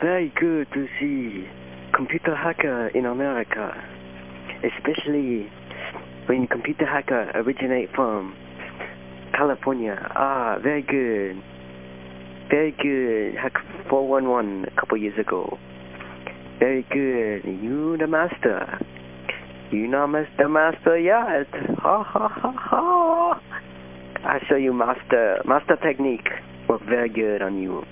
very good to see computer hacker in America, especially when computer hacker originate from California. Ah, very good. Very good. Hack 411 a couple years ago. Very good. You the master. You not the master yet. Ha ha ha ha. I show you master, master technique. Work very good on you.